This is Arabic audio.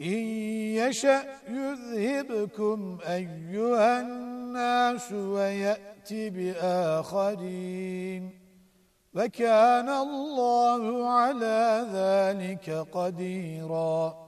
إن يشأ يذهبكم أيها الناس ويأتي بآخرين وكان الله على ذلك قديراً